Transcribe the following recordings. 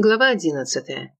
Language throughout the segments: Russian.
Глава одиннадцатая.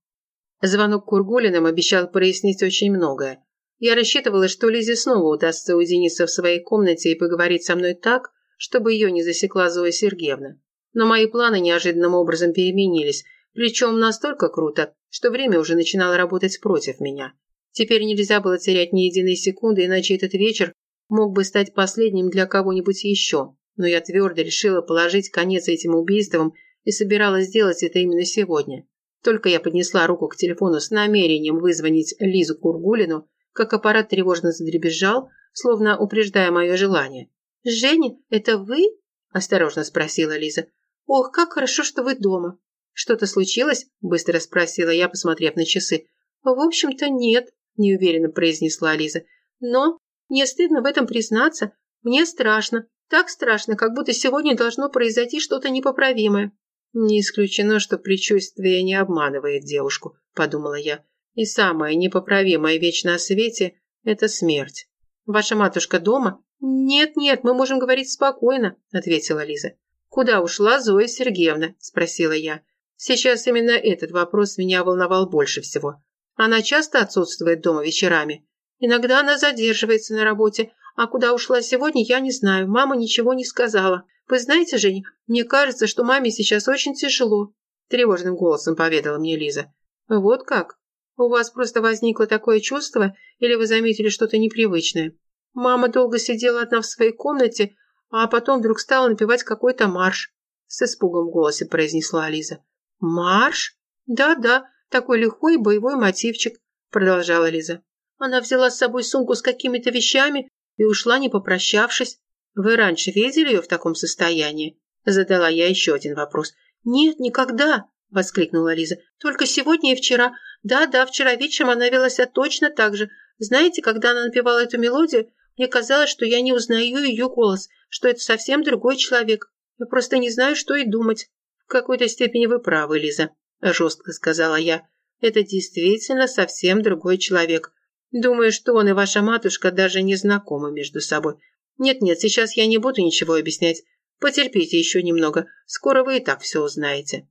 Звонок Кургулиным обещал прояснить очень многое. Я рассчитывала, что Лизе снова удастся уединиться в своей комнате и поговорить со мной так, чтобы ее не засекла Зоя Сергеевна. Но мои планы неожиданным образом переменились, причем настолько круто, что время уже начинало работать против меня. Теперь нельзя было терять ни единой секунды, иначе этот вечер мог бы стать последним для кого-нибудь еще. Но я твердо решила положить конец этим убийствам и собиралась сделать это именно сегодня. Только я поднесла руку к телефону с намерением вызвонить Лизу Кургулину, как аппарат тревожно задребезжал, словно упреждая мое желание. «Женя, это вы?» – осторожно спросила Лиза. «Ох, как хорошо, что вы дома!» «Что-то случилось?» – быстро спросила я, посмотрев на часы. «В общем-то, нет», – неуверенно произнесла Лиза. «Но мне стыдно в этом признаться. Мне страшно. Так страшно, как будто сегодня должно произойти что-то непоправимое. «Не исключено, что предчувствие не обманывает девушку», – подумала я. «И самое непоправимое вещь на свете – это смерть. Ваша матушка дома?» «Нет-нет, мы можем говорить спокойно», – ответила Лиза. «Куда ушла Зоя Сергеевна?» – спросила я. Сейчас именно этот вопрос меня волновал больше всего. Она часто отсутствует дома вечерами. Иногда она задерживается на работе, а куда ушла сегодня, я не знаю. Мама ничего не сказала. Вы знаете, Жень, мне кажется, что маме сейчас очень тяжело», – тревожным голосом поведала мне Лиза. «Вот как? У вас просто возникло такое чувство, или вы заметили что-то непривычное? Мама долго сидела одна в своей комнате, а потом вдруг стала напевать какой-то марш», – с испугом в голосе произнесла Лиза. «Марш? Да-да, такой лихой боевой мотивчик», – продолжала Лиза. Она взяла с собой сумку с какими-то вещами и ушла, не попрощавшись. «Вы раньше видели ее в таком состоянии?» Задала я еще один вопрос. «Нет, никогда!» – воскликнула Лиза. «Только сегодня и вчера. Да-да, вчера вечером она вела себя точно так же. Знаете, когда она напевала эту мелодию, мне казалось, что я не узнаю ее голос, что это совсем другой человек. Я просто не знаю, что и думать». «В какой-то степени вы правы, Лиза», – жестко сказала я. «Это действительно совсем другой человек. Думаю, что он и ваша матушка даже не знакомы между собой. «Нет-нет, сейчас я не буду ничего объяснять. Потерпите еще немного. Скоро вы и так все узнаете».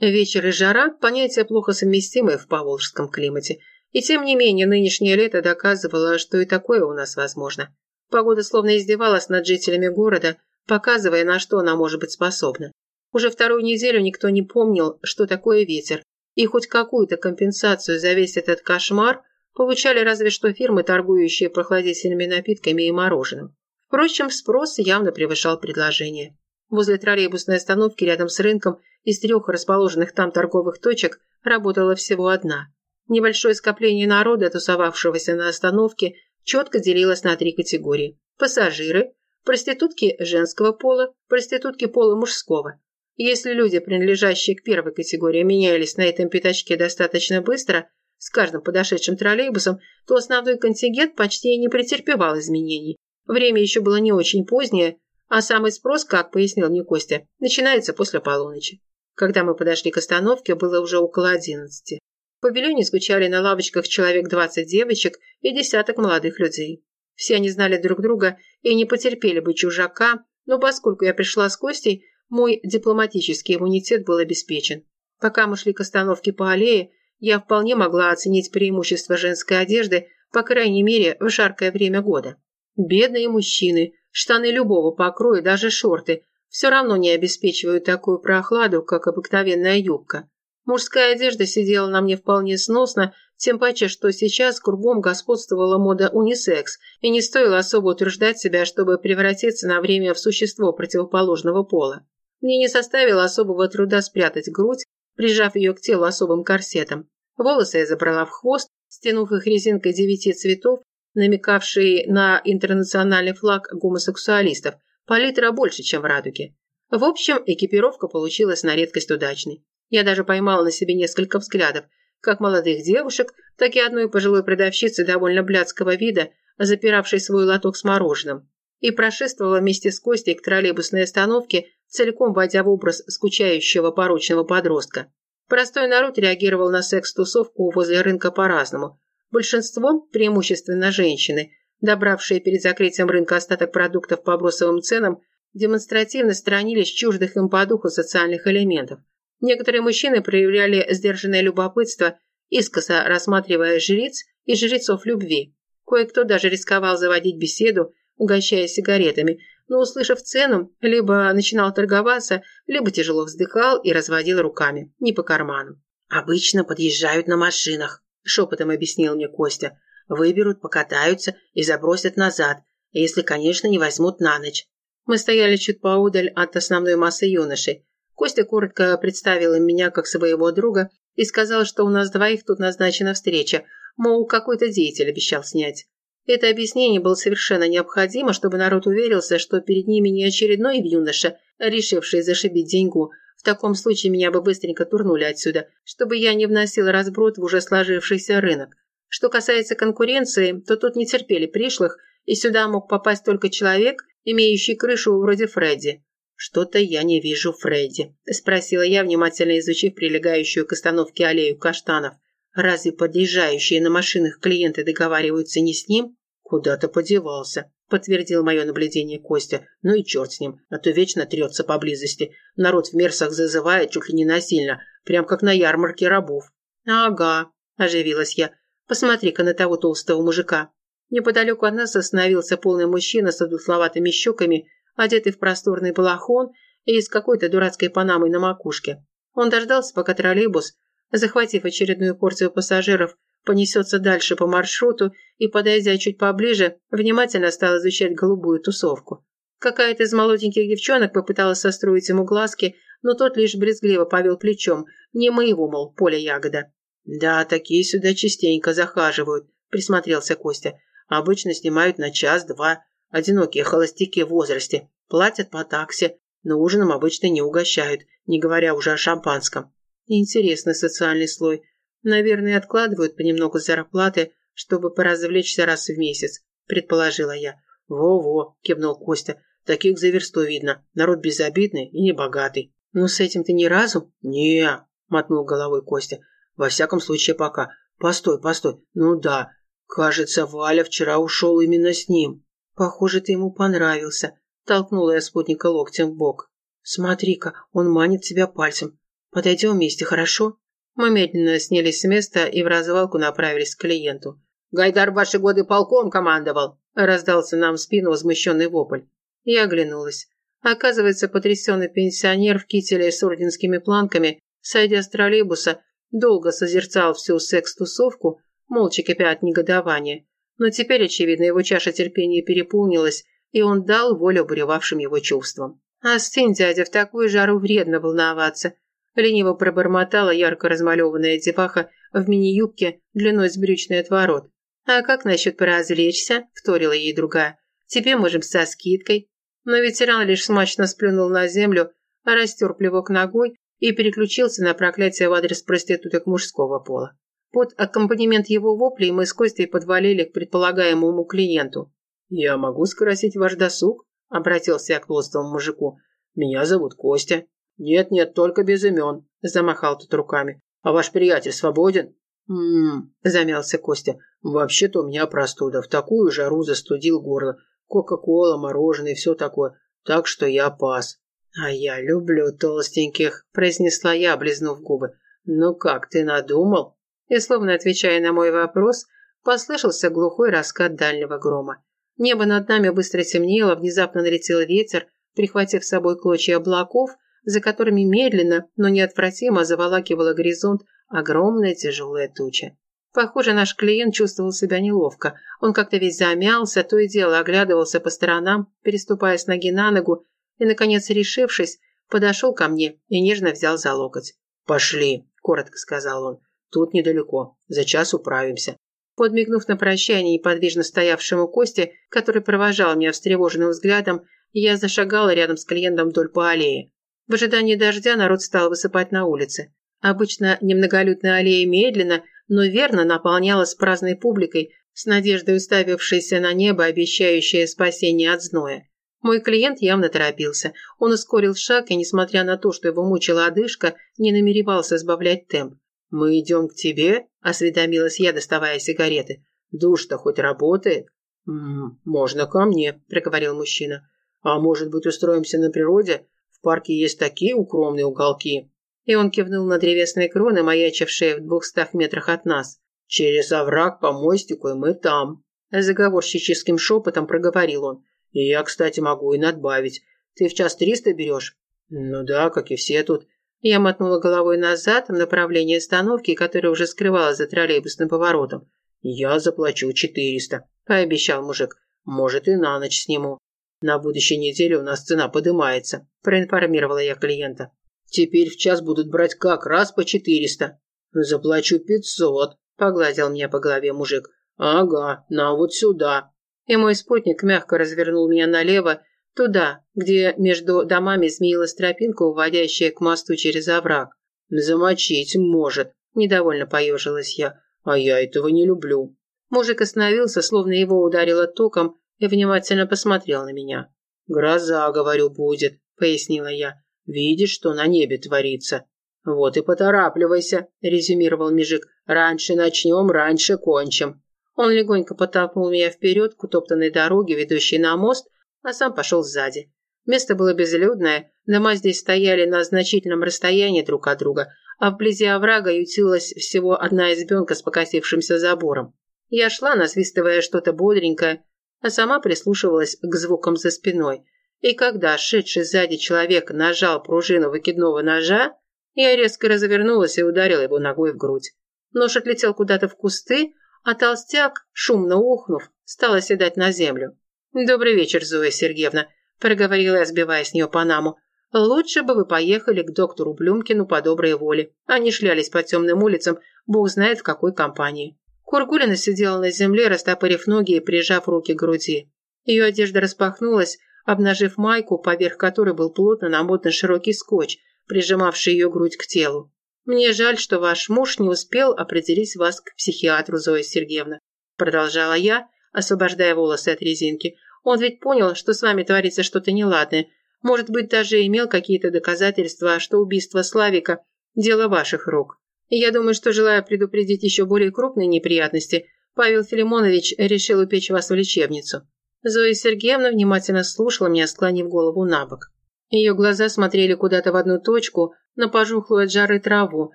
Вечер и жара – понятия плохо совместимые в поволжском климате. И тем не менее, нынешнее лето доказывало, что и такое у нас возможно. Погода словно издевалась над жителями города, показывая, на что она может быть способна. Уже вторую неделю никто не помнил, что такое ветер, и хоть какую-то компенсацию за весь этот кошмар получали разве что фирмы, торгующие прохладительными напитками и мороженым. Впрочем, спрос явно превышал предложение. Возле троллейбусной остановки рядом с рынком из трех расположенных там торговых точек работала всего одна. Небольшое скопление народа, тусовавшегося на остановке, четко делилось на три категории. Пассажиры, проститутки женского пола, проститутки пола мужского. Если люди, принадлежащие к первой категории, менялись на этом пятачке достаточно быстро, с каждым подошедшим троллейбусом, то основной контингент почти не претерпевал изменений. Время еще было не очень позднее, а самый спрос, как пояснил мне Костя, начинается после полуночи. Когда мы подошли к остановке, было уже около одиннадцати. В павильоне скучали на лавочках человек двадцать девочек и десяток молодых людей. Все они знали друг друга и не потерпели бы чужака, но поскольку я пришла с Костей, мой дипломатический иммунитет был обеспечен. Пока мы шли к остановке по аллее, я вполне могла оценить преимущество женской одежды, по крайней мере, в жаркое время года. Бедные мужчины, штаны любого покроя, даже шорты, все равно не обеспечивают такую прохладу, как обыкновенная юбка. Мужская одежда сидела на мне вполне сносно, тем паче, что сейчас кругом господствовала мода унисекс, и не стоило особо утверждать себя, чтобы превратиться на время в существо противоположного пола. Мне не составило особого труда спрятать грудь, прижав ее к телу особым корсетом. Волосы я забрала в хвост, стянув их резинкой девяти цветов намекавший на интернациональный флаг гомосексуалистов, палитра больше, чем в «Радуге». В общем, экипировка получилась на редкость удачной. Я даже поймала на себе несколько взглядов, как молодых девушек, так и одной пожилой продавщицы довольно блядского вида, запиравшей свой лоток с мороженым, и прошествовала вместе с Костей к троллейбусной остановке, целиком войдя в образ скучающего порочного подростка. Простой народ реагировал на секс-тусовку возле рынка по-разному, Большинство, преимущественно женщины, добравшие перед закрытием рынка остаток продуктов по бросовым ценам, демонстративно сторонились чуждых им по духу социальных элементов. Некоторые мужчины проявляли сдержанное любопытство, искоса рассматривая жриц и жрецов любви. Кое-кто даже рисковал заводить беседу, угощая сигаретами, но, услышав цену, либо начинал торговаться, либо тяжело вздыхал и разводил руками, не по карману. «Обычно подъезжают на машинах», – шепотом объяснил мне Костя. «Выберут, покатаются и забросят назад, если, конечно, не возьмут на ночь». Мы стояли чуть поодаль от основной массы юношей. Костя коротко представил меня как своего друга и сказал, что у нас двоих тут назначена встреча, мол, какой-то деятель обещал снять. Это объяснение было совершенно необходимо, чтобы народ уверился, что перед ними не очередной юноша, решивший зашибить деньгу. В таком случае меня бы быстренько турнули отсюда, чтобы я не вносил разброд в уже сложившийся рынок. Что касается конкуренции, то тут не терпели пришлых, и сюда мог попасть только человек, имеющий крышу вроде Фредди. «Что-то я не вижу Фредди», – спросила я, внимательно изучив прилегающую к остановке аллею каштанов. Разве подъезжающие на машинах клиенты договариваются не с ним? Куда-то подевался, подтвердил мое наблюдение Костя. Ну и черт с ним, а то вечно трется поблизости. Народ в мерсах зазывает чуть ли не насильно, прям как на ярмарке рабов. Ага, оживилась я. Посмотри-ка на того толстого мужика. Неподалеку от нас остановился полный мужчина с одутловатыми щеками, одетый в просторный балахон и с какой-то дурацкой панамой на макушке. Он дождался, пока троллейбус захватив очередную порцию пассажиров, понесется дальше по маршруту и, подойдя чуть поближе, внимательно стал изучать голубую тусовку. Какая-то из молоденьких девчонок попыталась состроить ему глазки, но тот лишь брезгливо повел плечом. Не моего, мол, поля ягода. «Да, такие сюда частенько захаживают», – присмотрелся Костя. «Обычно снимают на час-два. Одинокие холостяки в возрасте. Платят по таксе, но ужином обычно не угощают, не говоря уже о шампанском. Интересный социальный слой. Наверное, откладывают понемногу зарплаты, чтобы поразвлечься раз в месяц, предположила я. Во-во, кивнул Костя. Таких за версту видно. Народ безобидный и небогатый. Ну, с этим ты ни разу? Не, мотнул головой Костя. Во всяком случае, пока. Постой, постой. Ну да, кажется, Валя вчера ушел именно с ним. Похоже, ты ему понравился. Толкнула я спутника локтем в бок. Смотри-ка, он манит тебя пальцем. Подойдем вместе, хорошо?» Мы медленно снялись с места и в развалку направились к клиенту. «Гайдар в ваши годы полком командовал!» Раздался нам в спину возмущенный вопль. Я оглянулась. Оказывается, потрясенный пенсионер в кителе с орденскими планками, сойдя с троллейбуса, долго созерцал всю секс-тусовку, молча кипя от негодования. Но теперь, очевидно, его чаша терпения переполнилась, и он дал волю обуревавшим его чувствам. «Остынь, дядя, в такую жару вредно волноваться. Лениво пробормотала ярко размалеванная деваха в мини-юбке длиной с брючный отворот. «А как насчет поразвлечься?» – вторила ей другая. «Тебе можем со скидкой». Но ветеран лишь смачно сплюнул на землю, растер плевок ногой и переключился на проклятие в адрес проституток мужского пола. Под аккомпанемент его воплей мы с Костей подвалили к предполагаемому клиенту. «Я могу скрасить ваш досуг?» – обратился я к толстому мужику. «Меня зовут Костя». «Нет-нет, только без имен», – замахал тут руками. «А ваш приятель свободен?» «М-м-м», замялся Костя. «Вообще-то у меня простуда. В такую жару застудил горло. Кока-кола, мороженое все такое. Так что я пас». «А я люблю толстеньких», – произнесла я, облизнув губы. «Ну как, ты надумал?» И, словно отвечая на мой вопрос, послышался глухой раскат дальнего грома. Небо над нами быстро темнело, внезапно налетел ветер, прихватив с собой клочья облаков – за которыми медленно, но неотвратимо заволакивала горизонт огромная тяжелая туча. Похоже, наш клиент чувствовал себя неловко. Он как-то весь замялся, то и дело оглядывался по сторонам, переступая с ноги на ногу, и, наконец, решившись, подошел ко мне и нежно взял за локоть. «Пошли», – коротко сказал он. «Тут недалеко. За час управимся». Подмигнув на прощание неподвижно стоявшему Косте, который провожал меня встревоженным взглядом, я зашагала рядом с клиентом вдоль по аллее. В ожидании дождя народ стал высыпать на улице. Обычно немноголюдная аллея медленно, но верно наполнялась праздной публикой, с надеждой уставившейся на небо, обещающее спасение от зноя. Мой клиент явно торопился. Он ускорил шаг и, несмотря на то, что его мучила одышка, не намеревался сбавлять темп. «Мы идем к тебе?» – осведомилась я, доставая сигареты. «Душ-то хоть работает?» «М -м, «Можно ко мне», – проговорил мужчина. «А может быть, устроимся на природе? Парке есть такие укромные уголки». И он кивнул на древесные кроны, маячившие в двухстах метрах от нас. «Через овраг по мостику, и мы там». Заговорщическим шепотом проговорил он. «И я, кстати, могу и надбавить. Ты в час триста берешь?» «Ну да, как и все тут». Я мотнула головой назад в направлении остановки, которая уже скрывалась за троллейбусным поворотом. «Я заплачу четыреста», – пообещал мужик. «Может, и на ночь сниму. На будущей неделе у нас цена подымается», – проинформировала я клиента. «Теперь в час будут брать как раз по четыреста». «Заплачу пятьсот», – погладил меня по голове мужик. «Ага, на вот сюда». И мой спутник мягко развернул меня налево, туда, где между домами змеилась тропинка, уводящая к мосту через овраг. «Замочить может», – недовольно поежилась я. «А я этого не люблю». Мужик остановился, словно его ударило током, и внимательно посмотрел на меня. «Гроза, говорю, будет», – пояснила я. «Видишь, что на небе творится?» «Вот и поторапливайся», – резюмировал Межик. «Раньше начнем, раньше кончим». Он легонько потолкнул меня вперед к утоптанной дороге, ведущей на мост, а сам пошел сзади. Место было безлюдное, дома здесь стояли на значительном расстоянии друг от друга, а вблизи оврага ютилась всего одна избенка с покосившимся забором. Я шла, насвистывая что-то бодренькое, а сама прислушивалась к звукам за спиной. И когда шедший сзади человек нажал пружину выкидного ножа, я резко развернулась и ударила его ногой в грудь. Нож отлетел куда-то в кусты, а толстяк, шумно ухнув, стал оседать на землю. «Добрый вечер, Зоя Сергеевна», – проговорила я, сбивая с нее панаму. «Лучше бы вы поехали к доктору Блюмкину по доброй воле, а не шлялись по темным улицам, бог знает в какой компании». Кургулина сидела на земле, растопырив ноги и прижав руки к груди. Ее одежда распахнулась, обнажив майку, поверх которой был плотно намотан широкий скотч, прижимавший ее грудь к телу. «Мне жаль, что ваш муж не успел определить вас к психиатру, Зоя Сергеевна», продолжала я, освобождая волосы от резинки. «Он ведь понял, что с вами творится что-то неладное. Может быть, даже имел какие-то доказательства, что убийство Славика – дело ваших рук. Я думаю, что, желая предупредить еще более крупные неприятности, Павел Филимонович решил упечь вас в лечебницу». Зоя Сергеевна внимательно слушала меня, склонив голову на бок. Ее глаза смотрели куда-то в одну точку, на пожухлую от жары траву,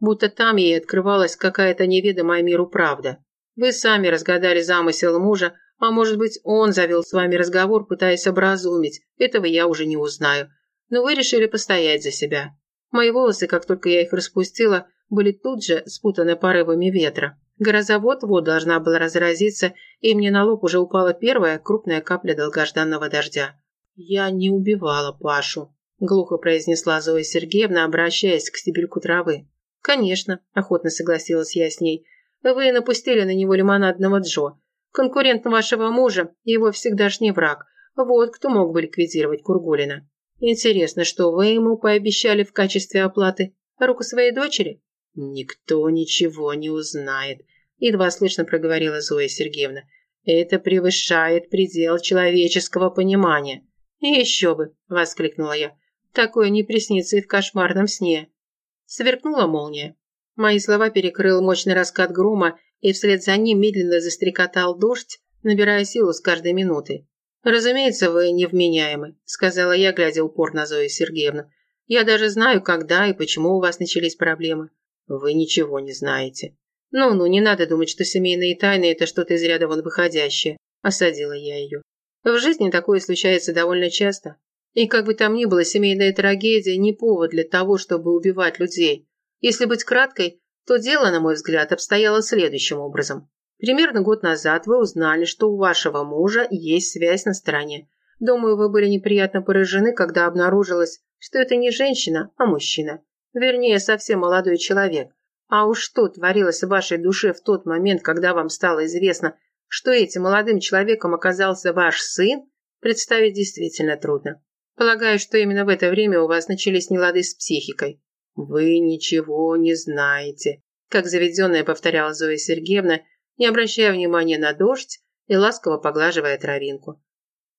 будто там ей открывалась какая-то неведомая миру правда. Вы сами разгадали замысел мужа, а может быть, он завел с вами разговор, пытаясь образумить. Этого я уже не узнаю. Но вы решили постоять за себя. Мои волосы, как только я их распустила, были тут же спутаны порывами ветра. Гроза вот-вот должна была разразиться, и мне на лоб уже упала первая крупная капля долгожданного дождя. «Я не убивала Пашу», – глухо произнесла Зоя Сергеевна, обращаясь к стебельку травы. «Конечно», – охотно согласилась я с ней. «Вы напустили на него лимонадного Джо. Конкурент вашего мужа, его всегдашний враг. Вот кто мог бы ликвидировать Кургулина. Интересно, что вы ему пообещали в качестве оплаты? Руку своей дочери?» «Никто ничего не узнает», – едва слышно проговорила Зоя Сергеевна. «Это превышает предел человеческого понимания». «Еще бы!» – воскликнула я. «Такое не приснится и в кошмарном сне». Сверкнула молния. Мои слова перекрыл мощный раскат грома, и вслед за ним медленно застрекотал дождь, набирая силу с каждой минуты. «Разумеется, вы невменяемы», – сказала я, глядя упор на Зою Сергеевну. «Я даже знаю, когда и почему у вас начались проблемы». «Вы ничего не знаете». «Ну-ну, не надо думать, что семейные тайны – это что-то из ряда вон выходящее», – осадила я ее. В жизни такое случается довольно часто. И как бы там ни было, семейная трагедия не повод для того, чтобы убивать людей. Если быть краткой, то дело, на мой взгляд, обстояло следующим образом. Примерно год назад вы узнали, что у вашего мужа есть связь на стороне. Думаю, вы были неприятно поражены, когда обнаружилось, что это не женщина, а мужчина. Вернее, совсем молодой человек. А уж что творилось в вашей душе в тот момент, когда вам стало известно, что этим молодым человеком оказался ваш сын, представить действительно трудно. Полагаю, что именно в это время у вас начались нелады с психикой. Вы ничего не знаете, как заведенная повторяла Зоя Сергеевна, не обращая внимания на дождь и ласково поглаживая травинку.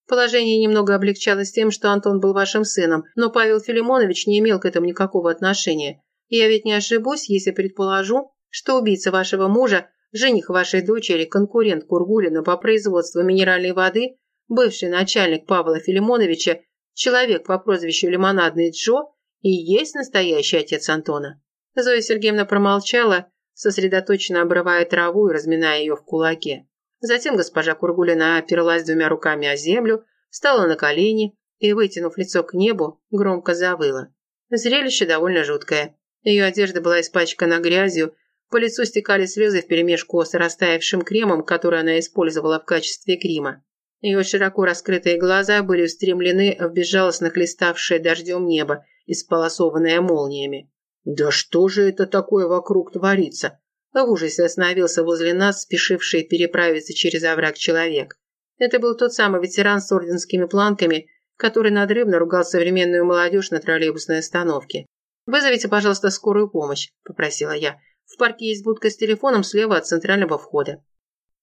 Положение немного облегчалось тем, что Антон был вашим сыном, но Павел Филимонович не имел к этому никакого отношения. Я ведь не ошибусь, если предположу, что убийца вашего мужа жених вашей дочери, конкурент Кургулина по производству минеральной воды, бывший начальник Павла Филимоновича, человек по прозвищу Лимонадный Джо и есть настоящий отец Антона?» Зоя Сергеевна промолчала, сосредоточенно обрывая траву и разминая ее в кулаке. Затем госпожа Кургулина оперлась двумя руками о землю, встала на колени и, вытянув лицо к небу, громко завыла. Зрелище довольно жуткое. Ее одежда была испачкана грязью, по лицу стекали слезы вперемешку с растаявшим кремом, который она использовала в качестве грима. Ее широко раскрытые глаза были устремлены в безжалостно хлеставшее дождем небо, исполосованное молниями. «Да что же это такое вокруг творится?» В ужасе остановился возле нас, спешивший переправиться через овраг человек. Это был тот самый ветеран с орденскими планками, который надрывно ругал современную молодежь на троллейбусной остановке. «Вызовите, пожалуйста, скорую помощь», – попросила я. «В парке есть будка с телефоном слева от центрального входа».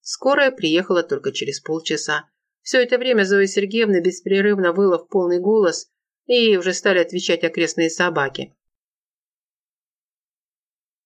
Скорая приехала только через полчаса. Все это время Зоя Сергеевна беспрерывно выла в полный голос, и ей уже стали отвечать окрестные собаки.